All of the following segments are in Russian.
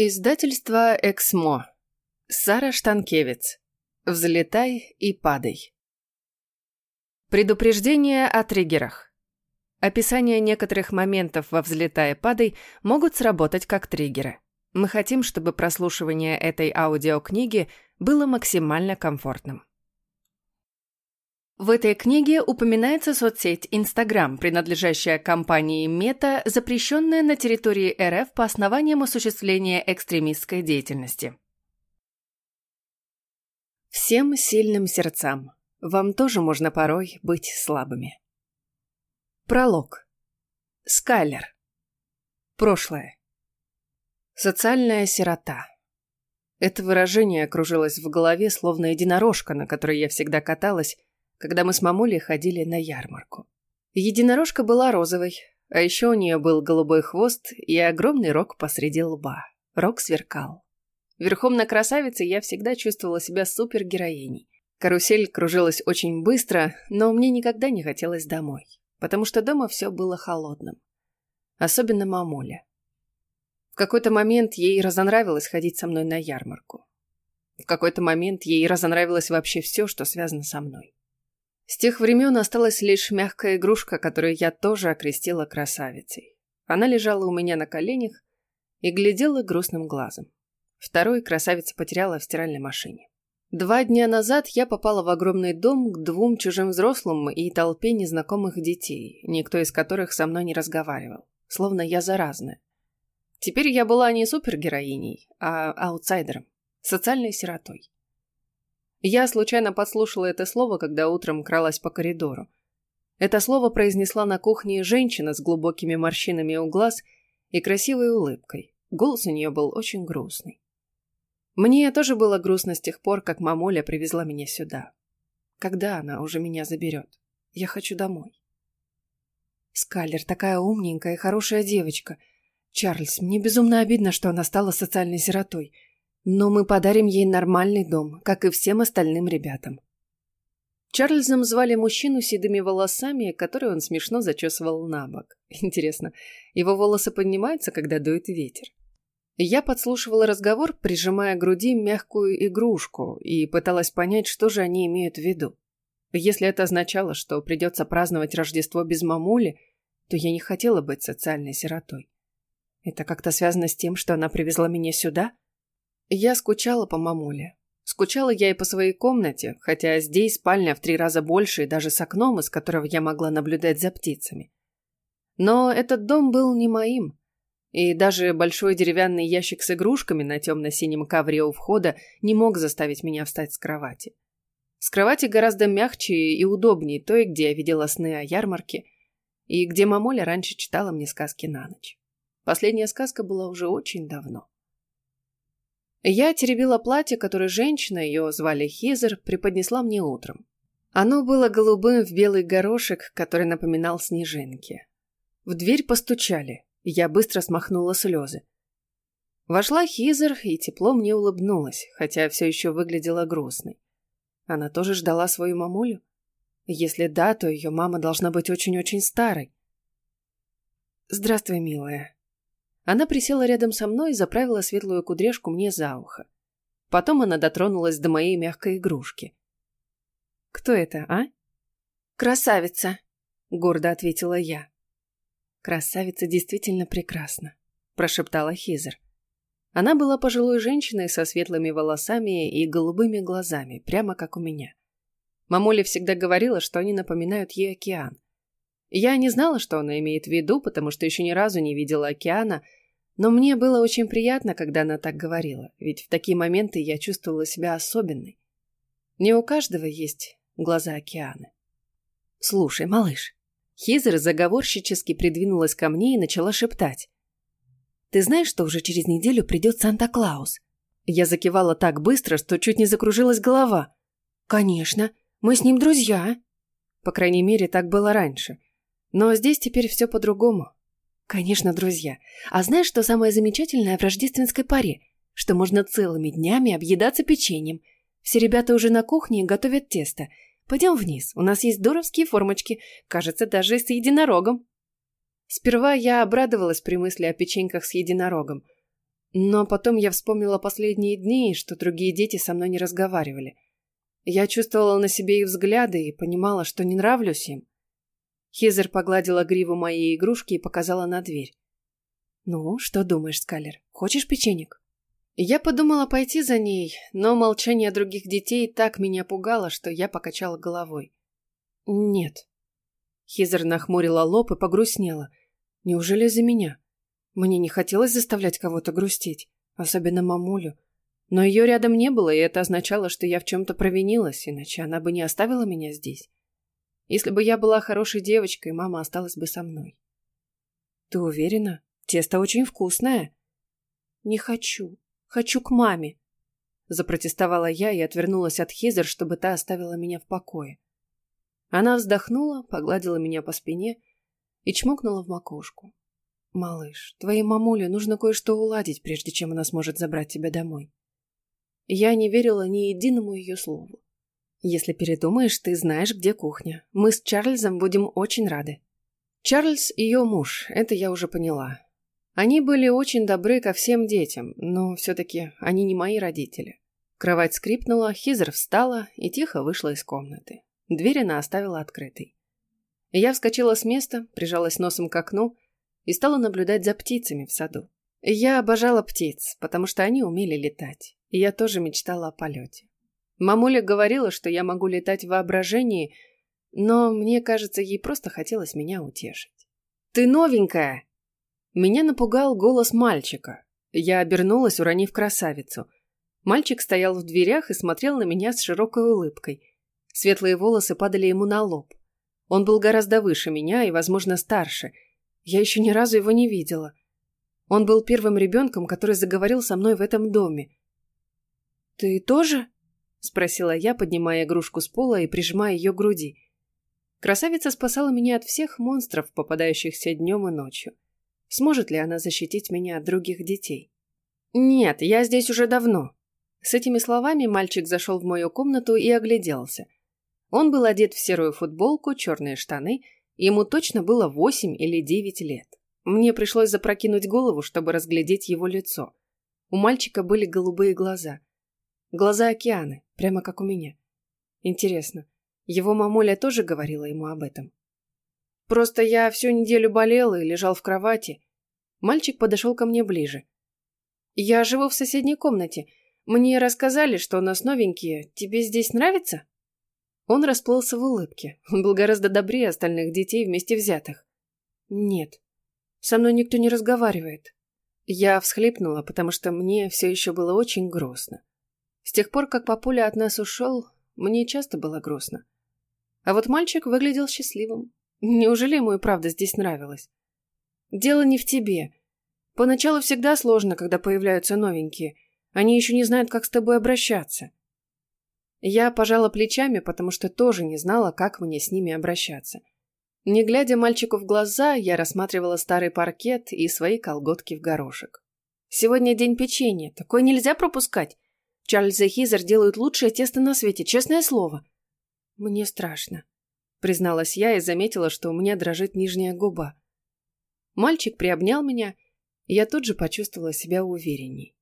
Издательство «Эксмо». Сара Штанкевец. Взлетай и падай. Предупреждение о триггерах. Описание некоторых моментов во «Взлетай и падай» могут сработать как триггеры. Мы хотим, чтобы прослушивание этой аудиокниги было максимально комфортным. В этой книге упоминается соцсеть Instagram, принадлежащая компании Meta, запрещенная на территории РФ по основаниям осуществления экстремистской деятельности. Всем сильным сердцам. Вам тоже можно порой быть слабыми. Пролог. Скайлер. Прошлое. Социальная сирота. Это выражение кружилось в голове, словно единорожка, на которой я всегда каталась, когда мы с мамулей ходили на ярмарку. Единорожка была розовой, а еще у нее был голубой хвост и огромный рог посреди лба. Рог сверкал. Верхом на красавице я всегда чувствовала себя супергероиней. Карусель кружилась очень быстро, но мне никогда не хотелось домой, потому что дома все было холодным. Особенно мамуля. В какой-то момент ей разонравилось ходить со мной на ярмарку. В какой-то момент ей разонравилось вообще все, что связано со мной. С тех времен осталась лишь мягкая игрушка, которую я тоже окрестила красавицей. Она лежала у меня на коленях и глядела грустным глазом. Второй красавица потеряла в стиральной машине. Два дня назад я попала в огромный дом к двум чужим взрослым и толпе незнакомых детей, никто из которых со мной не разговаривал, словно я заразная. Теперь я была не супергероиней, а аутсайдером, социальной сиротой. Я случайно подслушала это слово, когда утром кралась по коридору. Это слово произнесла на кухне женщина с глубокими морщинами у глаз и красивой улыбкой. Голос у нее был очень грустный. Мне тоже было грустно с тех пор, как мамуля привезла меня сюда. Когда она уже меня заберет? Я хочу домой. Скалер такая умненькая и хорошая девочка. Чарльз, мне безумно обидно, что она стала социальной сиротой – но мы подарим ей нормальный дом, как и всем остальным ребятам. Чарльзом звали мужчину с седыми волосами, которые он смешно зачесывал на бок. Интересно, его волосы поднимаются, когда дует ветер? Я подслушивала разговор, прижимая к груди мягкую игрушку, и пыталась понять, что же они имеют в виду. Если это означало, что придется праздновать Рождество без мамули, то я не хотела быть социальной сиротой. Это как-то связано с тем, что она привезла меня сюда – я скучала по мамуле. Скучала я и по своей комнате, хотя здесь спальня в три раза больше и даже с окном, из которого я могла наблюдать за птицами. Но этот дом был не моим. И даже большой деревянный ящик с игрушками на темно-синем ковре у входа не мог заставить меня встать с кровати. С кровати гораздо мягче и удобнее той, где я видела сны о ярмарке, и где мамуля раньше читала мне сказки на ночь. Последняя сказка была уже очень давно. Я теребила платье, которое женщина, ее звали Хизер, преподнесла мне утром. Оно было голубым в белый горошек, который напоминал снежинки. В дверь постучали, я быстро смахнула слезы. Вошла Хизер и тепло мне улыбнулась, хотя все еще выглядела грустной. Она тоже ждала свою мамулю? Если да, то ее мама должна быть очень-очень старой. «Здравствуй, милая», она присела рядом со мной и заправила светлую кудряшку мне за ухо. Потом она дотронулась до моей мягкой игрушки. «Кто это, а?» «Красавица», — гордо ответила я. «Красавица действительно прекрасна», — прошептала Хизер. Она была пожилой женщиной со светлыми волосами и голубыми глазами, прямо как у меня. Мамуля всегда говорила, что они напоминают ей океан. Я не знала, что она имеет в виду, потому что еще ни разу не видела океана, но мне было очень приятно, когда она так говорила, ведь в такие моменты я чувствовала себя особенной. Не у каждого есть глаза океана. «Слушай, малыш». Хизер заговорщически придвинулась ко мне и начала шептать. «Ты знаешь, что уже через неделю придет Санта-Клаус?» Я закивала так быстро, что чуть не закружилась голова. «Конечно, мы с ним друзья». По крайней мере, так было раньше. Но здесь теперь все по-другому. Конечно, друзья. А знаешь, что самое замечательное в рождественской паре? Что можно целыми днями объедаться печеньем. Все ребята уже на кухне готовят тесто. Пойдем вниз, у нас есть здоровские формочки, кажется, даже с единорогом. Сперва я обрадовалась при мысли о печеньках с единорогом. Но потом я вспомнила последние дни, что другие дети со мной не разговаривали. Я чувствовала на себе их взгляды и понимала, что не нравлюсь им. Хизер погладила гриву моей игрушки и показала на дверь. «Ну, что думаешь, Скалер? Хочешь печенек?» Я подумала пойти за ней, но молчание других детей так меня пугало, что я покачала головой. «Нет». Хизер нахмурила лоб и погрустнела. «Неужели за меня?» Мне не хотелось заставлять кого-то грустить, особенно мамулю. Но ее рядом не было, и это означало, что я в чем-то провинилась, иначе она бы не оставила меня здесь. Если бы я была хорошей девочкой, мама осталась бы со мной. Ты уверена? Тесто очень вкусное. Не хочу. Хочу к маме. Запротестовала я и отвернулась от Хизер, чтобы та оставила меня в покое. Она вздохнула, погладила меня по спине и чмокнула в макушку. «Малыш, твоей мамуле нужно кое-что уладить, прежде чем она сможет забрать тебя домой». Я не верила ни единому ее слову. «Если передумаешь, ты знаешь, где кухня. Мы с Чарльзом будем очень рады». Чарльз – ее муж, это я уже поняла. Они были очень добры ко всем детям, но все-таки они не мои родители. Кровать скрипнула, Хизер встала и тихо вышла из комнаты. Дверь она оставила открытой. Я вскочила с места, прижалась носом к окну и стала наблюдать за птицами в саду. Я обожала птиц, потому что они умели летать, и я тоже мечтала о полете. Мамуля говорила, что я могу летать в воображении, но мне кажется, ей просто хотелось меня утешить. «Ты новенькая!» Меня напугал голос мальчика. Я обернулась, уронив красавицу. Мальчик стоял в дверях и смотрел на меня с широкой улыбкой. Светлые волосы падали ему на лоб. Он был гораздо выше меня и, возможно, старше. Я еще ни разу его не видела. Он был первым ребенком, который заговорил со мной в этом доме. «Ты тоже?» — спросила я, поднимая игрушку с пола и прижимая ее к груди. Красавица спасала меня от всех монстров, попадающихся днем и ночью. Сможет ли она защитить меня от других детей? «Нет, я здесь уже давно». С этими словами мальчик зашел в мою комнату и огляделся. Он был одет в серую футболку, черные штаны, ему точно было восемь или девять лет. Мне пришлось запрокинуть голову, чтобы разглядеть его лицо. У мальчика были голубые глаза. Глаза океаны, прямо как у меня. Интересно, его мамуля тоже говорила ему об этом? Просто я всю неделю болел и лежал в кровати. Мальчик подошел ко мне ближе. Я живу в соседней комнате. Мне рассказали, что у нас новенькие. Тебе здесь нравится? Он расплылся в улыбке. Он был гораздо добрее остальных детей вместе взятых. Нет, со мной никто не разговаривает. Я всхлипнула, потому что мне все еще было очень грустно. С тех пор, как папуля от нас ушел, мне часто было грустно. А вот мальчик выглядел счастливым. Неужели ему и правда здесь нравилось? Дело не в тебе. Поначалу всегда сложно, когда появляются новенькие. Они еще не знают, как с тобой обращаться. Я пожала плечами, потому что тоже не знала, как мне с ними обращаться. Не глядя мальчику в глаза, я рассматривала старый паркет и свои колготки в горошек. Сегодня день печенья, такое нельзя пропускать. Чарльз и Хизер делают лучшее тесто на свете, честное слово. Мне страшно, призналась я и заметила, что у меня дрожит нижняя губа. Мальчик приобнял меня, и я тут же почувствовала себя уверенней.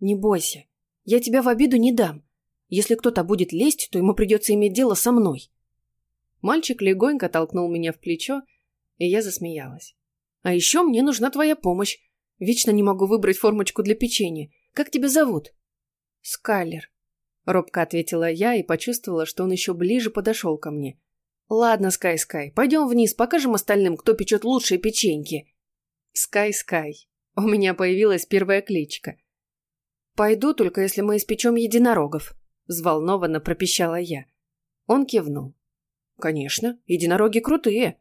Не бойся, я тебя в обиду не дам. Если кто-то будет лезть, то ему придется иметь дело со мной. Мальчик легонько толкнул меня в плечо, и я засмеялась. А еще мне нужна твоя помощь. Вечно не могу выбрать формочку для печенья. Как тебя зовут? «Скайлер», — робко ответила я и почувствовала, что он еще ближе подошел ко мне. «Ладно, Скай-Скай, пойдем вниз, покажем остальным, кто печет лучшие печеньки». «Скай-Скай». У меня появилась первая кличка. «Пойду, только если мы испечем единорогов», — взволнованно пропищала я. Он кивнул. «Конечно, единороги крутые».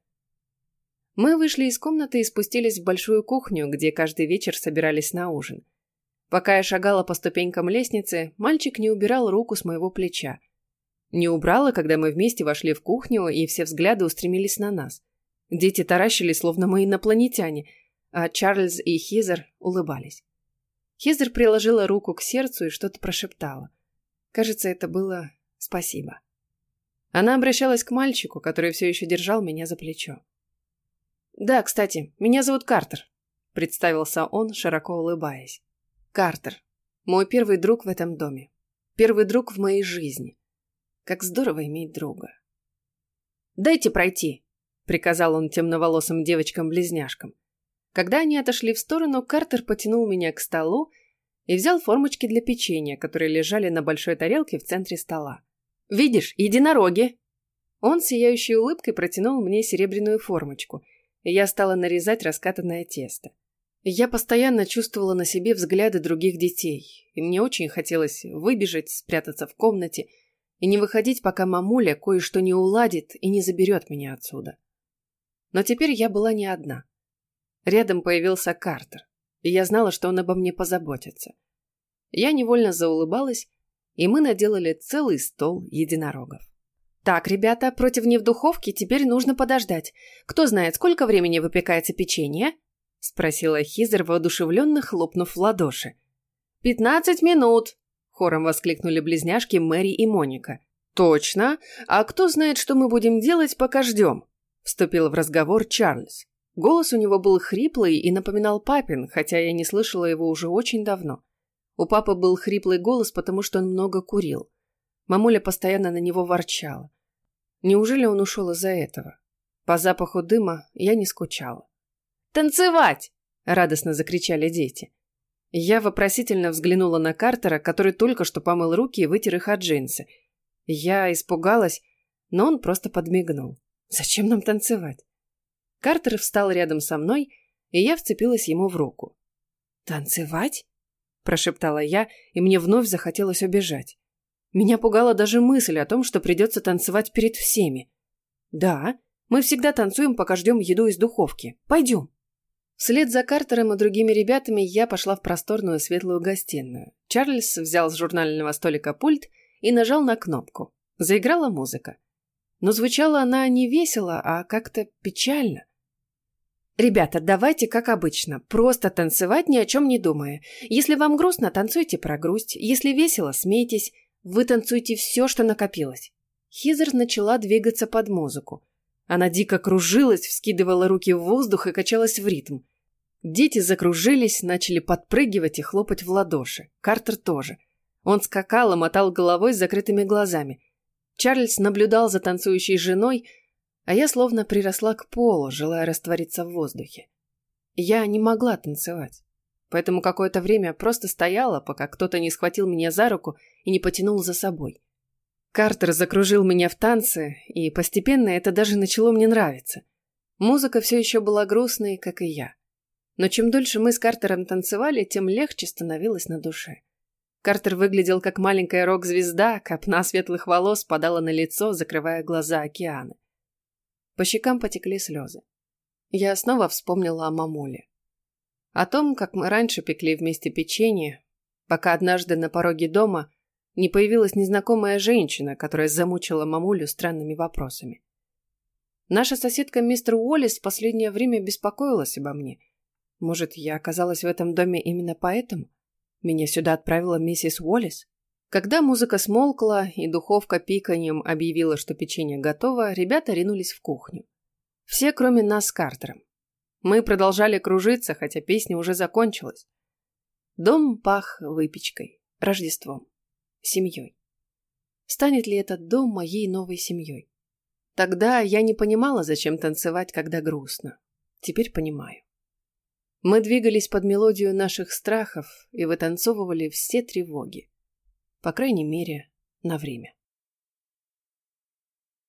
Мы вышли из комнаты и спустились в большую кухню, где каждый вечер собирались на ужин. Пока я шагала по ступенькам лестницы, мальчик не убирал руку с моего плеча. Не убрала, когда мы вместе вошли в кухню, и все взгляды устремились на нас. Дети таращились, словно мы инопланетяне, а Чарльз и Хизер улыбались. Хизер приложила руку к сердцу и что-то прошептала. Кажется, это было «спасибо». Она обращалась к мальчику, который все еще держал меня за плечо. «Да, кстати, меня зовут Картер», — представился он, широко улыбаясь. Картер. Мой первый друг в этом доме. Первый друг в моей жизни. Как здорово иметь друга. «Дайте пройти», — приказал он темноволосым девочкам-близняшкам. Когда они отошли в сторону, Картер потянул меня к столу и взял формочки для печенья, которые лежали на большой тарелке в центре стола. «Видишь, единороги!» Он сияющей улыбкой протянул мне серебряную формочку, и я стала нарезать раскатанное тесто. Я постоянно чувствовала на себе взгляды других детей, и мне очень хотелось выбежать, спрятаться в комнате и не выходить, пока мамуля кое-что не уладит и не заберет меня отсюда. Но теперь я была не одна. Рядом появился Картер, и я знала, что он обо мне позаботится. Я невольно заулыбалась, и мы наделали целый стол единорогов. «Так, ребята, против не в духовке теперь нужно подождать. Кто знает, сколько времени выпекается печенье?» — спросила Хизер, воодушевленно хлопнув в ладоши. «Пятнадцать минут!» — хором воскликнули близняшки Мэри и Моника. «Точно? А кто знает, что мы будем делать, пока ждем?» — вступил в разговор Чарльз. Голос у него был хриплый и напоминал папин, хотя я не слышала его уже очень давно. У папы был хриплый голос, потому что он много курил. Мамуля постоянно на него ворчала. Неужели он ушел из-за этого? По запаху дыма я не скучала. «Танцевать!» – радостно закричали дети. Я вопросительно взглянула на Картера, который только что помыл руки и вытер их от джинсы. Я испугалась, но он просто подмигнул. «Зачем нам танцевать?» Картер встал рядом со мной, и я вцепилась ему в руку. «Танцевать?» – прошептала я, и мне вновь захотелось убежать. Меня пугала даже мысль о том, что придется танцевать перед всеми. «Да, мы всегда танцуем, пока ждем еду из духовки. Пойдем!» Вслед за Картером и другими ребятами я пошла в просторную светлую гостиную. Чарльз взял с журнального столика пульт и нажал на кнопку. Заиграла музыка. Но звучала она не весело, а как-то печально. Ребята, давайте как обычно, просто танцевать ни о чем не думая. Если вам грустно, танцуйте про грусть. Если весело, смейтесь. Вы танцуйте все, что накопилось. Хизер начала двигаться под музыку. Она дико кружилась, вскидывала руки в воздух и качалась в ритм. Дети закружились, начали подпрыгивать и хлопать в ладоши. Картер тоже. Он скакал и мотал головой с закрытыми глазами. Чарльз наблюдал за танцующей женой, а я словно приросла к полу, желая раствориться в воздухе. Я не могла танцевать, поэтому какое-то время просто стояла, пока кто-то не схватил меня за руку и не потянул за собой. Картер закружил меня в танце, и постепенно это даже начало мне нравиться. Музыка все еще была грустной, как и я. Но чем дольше мы с Картером танцевали, тем легче становилось на душе. Картер выглядел как маленькая рок-звезда, копна светлых волос падала на лицо, закрывая глаза океана. По щекам потекли слезы. Я снова вспомнила о мамуле. О том, как мы раньше пекли вместе печенье, пока однажды на пороге дома не появилась незнакомая женщина, которая замучила мамулю странными вопросами. Наша соседка мистер Уоллес в последнее время беспокоилась обо мне. Может, я оказалась в этом доме именно поэтому? Меня сюда отправила миссис Уоллес? Когда музыка смолкла и духовка пиканьем объявила, что печенье готово, ребята ринулись в кухню. Все, кроме нас с Картером. Мы продолжали кружиться, хотя песня уже закончилась. Дом пах выпечкой, Рождеством, семьей. Станет ли этот дом моей новой семьей? Тогда я не понимала, зачем танцевать, когда грустно. Теперь понимаю. Мы двигались под мелодию наших страхов и вытанцовывали все тревоги. По крайней мере, на время.